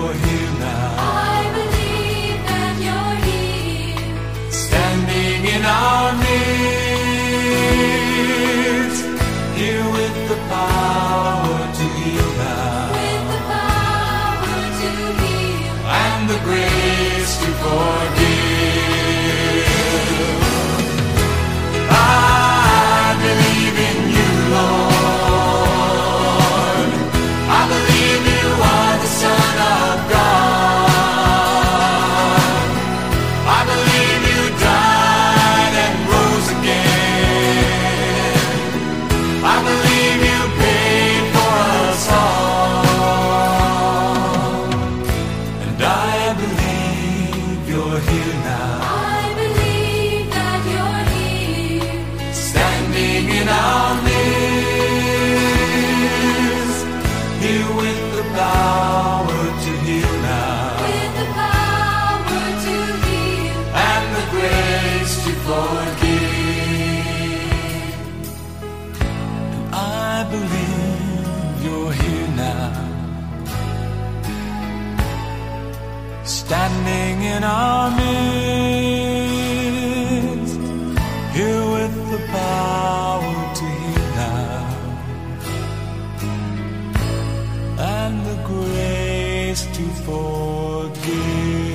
you're here. believe you're here now, standing in our midst, here with the power to heal now, and the grace to forgive.